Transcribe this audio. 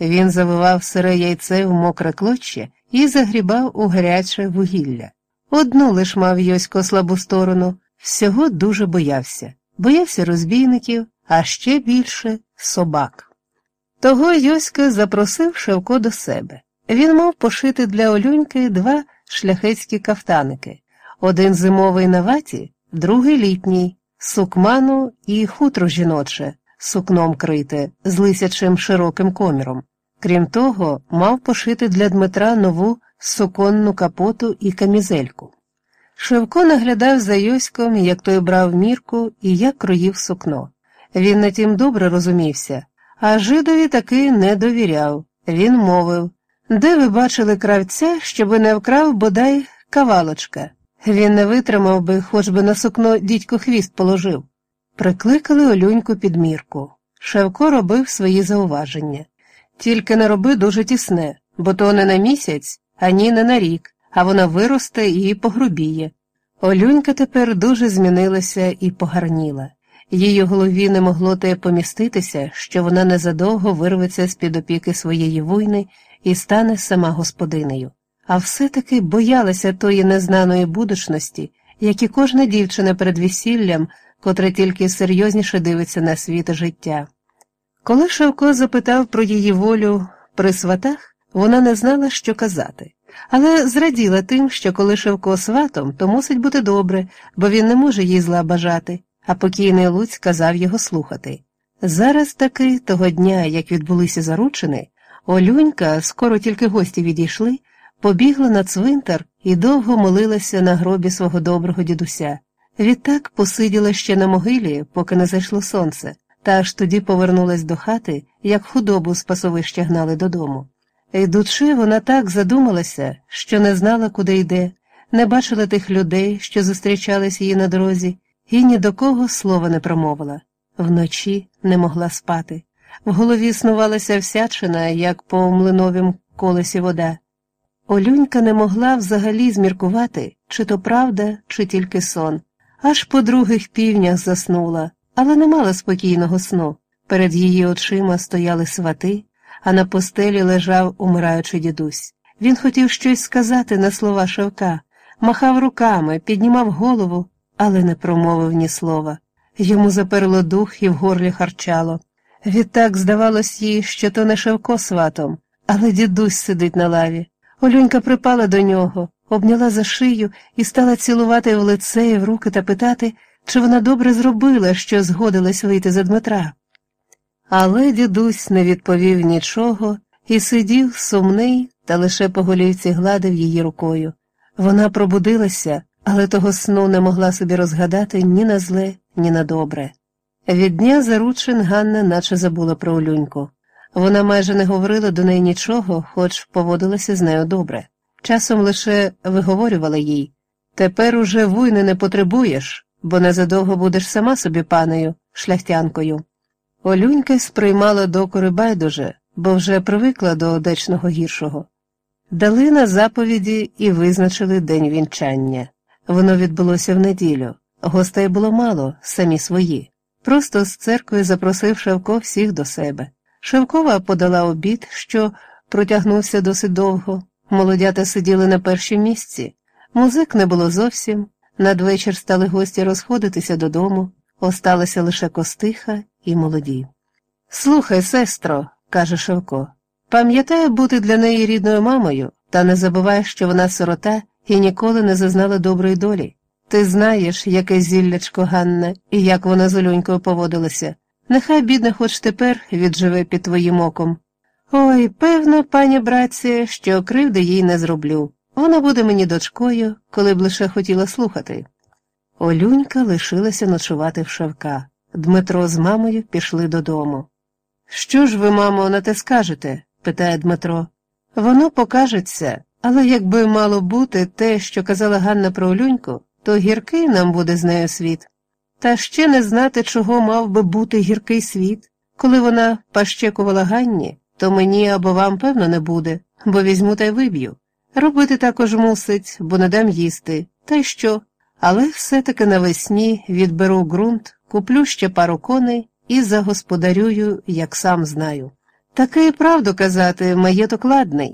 Він завивав сире яйце в мокре клоччя і загрібав у гаряче вугілля. Одну лиш мав Йосько слабу сторону, всього дуже боявся, боявся розбійників, а ще більше собак. Того Йоська запросив Шевко до себе. Він мав пошити для Олюньки два шляхетські кафтаники один зимовий на ваті, другий літній, сукману і хутро жіноче, сукном крите, з лисячим широким коміром. Крім того, мав пошити для Дмитра нову суконну капоту і камізельку. Шевко наглядав за Йоськом, як той брав мірку і як кроїв сукно. Він на тім добре розумівся, а жидові таки не довіряв. Він мовив де ви бачили кравця, щоби не вкрав бодай кавалочка. Він не витримав би, хоч би на сукно дідько хвіст положив. Прикликали Олюньку під мірку. Шевко робив свої зауваження. Тільки не роби дуже тісне, бо то не на місяць, ані не на рік, а вона виросте і погрубіє. Олюнька тепер дуже змінилася і погарніла. Її голові не могло те поміститися, що вона незадовго вирветься з під опіки своєї вуйни і стане сама господинею. А все-таки боялася тої незнаної будучності, як і кожна дівчина перед весіллям, котра тільки серйозніше дивиться на світ життя. Коли Шевко запитав про її волю при сватах, вона не знала, що казати, але зраділа тим, що коли Шевко сватом, то мусить бути добре, бо він не може їй зла бажати, а покійний Луць казав його слухати. Зараз таки, того дня, як відбулися заручини, Олюнька, скоро тільки гості відійшли, побігла на цвинтар і довго молилася на гробі свого доброго дідуся. Відтак посиділа ще на могилі, поки не зайшло сонце, та аж тоді повернулась до хати, як худобу з пасовища гнали додому. Йдучи, вона так задумалася, що не знала, куди йде, не бачила тих людей, що зустрічались їй на дорозі, і ні до кого слова не промовила. Вночі не могла спати. В голові снувалася всячина, як по млиновім колесі вода. Олюнька не могла взагалі зміркувати, чи то правда, чи тільки сон. Аж по других півнях заснула, але не мала спокійного сну. Перед її очима стояли свати, а на постелі лежав умираючий дідусь. Він хотів щось сказати на слова Шевка, махав руками, піднімав голову, але не промовив ні слова. Йому заперло дух і в горлі харчало. Відтак здавалось їй, що то не Шевко сватом, але дідусь сидить на лаві. Олюнька припала до нього, обняла за шию і стала цілувати в лице і в руки та питати, чи вона добре зробила, що згодилась вийти за Дмитра. Але дідусь не відповів нічого і сидів сумний та лише по голівці гладив її рукою. Вона пробудилася, але того сну не могла собі розгадати ні на зле, ні на добре. Від дня заручин Ганна наче забула про Олюньку. Вона майже не говорила до неї нічого, хоч поводилася з нею добре. Часом лише виговорювала їй тепер уже вуйни не потребуєш, бо незадовго будеш сама собі панею, шляхтянкою. Олюнька сприймала докори байдуже, бо вже привикла до одечного гіршого. Дали на заповіді і визначили день вінчання. Воно відбулося в неділю. Гостей було мало, самі свої. Просто з церкви запросив Шевко всіх до себе. Шевкова подала обід, що протягнувся досить довго. Молодята сиділи на першій місці. Музик не було зовсім. Надвечір стали гості розходитися додому, осталася лише костиха і молоді. Слухай, сестро, каже Шевко, пам'ятаю бути для неї рідною мамою, та не забувай, що вона сирота і ніколи не зазнала доброї долі. Ти знаєш, яке зіллячко Ганна, і як вона з Олюнькою поводилася. Нехай, бідна, хоч тепер відживе під твоїм оком. Ой, певно, пані братці, що кривди їй не зроблю. Вона буде мені дочкою, коли б лише хотіла слухати. Олюнька лишилася ночувати в Шевка. Дмитро з мамою пішли додому. Що ж ви, мамо, на те скажете? питає Дмитро. Воно покажеться, але якби мало бути те, що казала Ганна про Олюньку, то гіркий нам буде з нею світ. Та ще не знати, чого мав би бути гіркий світ. Коли вона пащекувала Ганні, то мені або вам, певно, не буде, бо візьму та й виб'ю. Робити також мусить, бо не дам їсти, та й що. Але все-таки навесні відберу ґрунт, куплю ще пару коней і загосподарюю, як сам знаю. Таки правду казати, маєток ладний.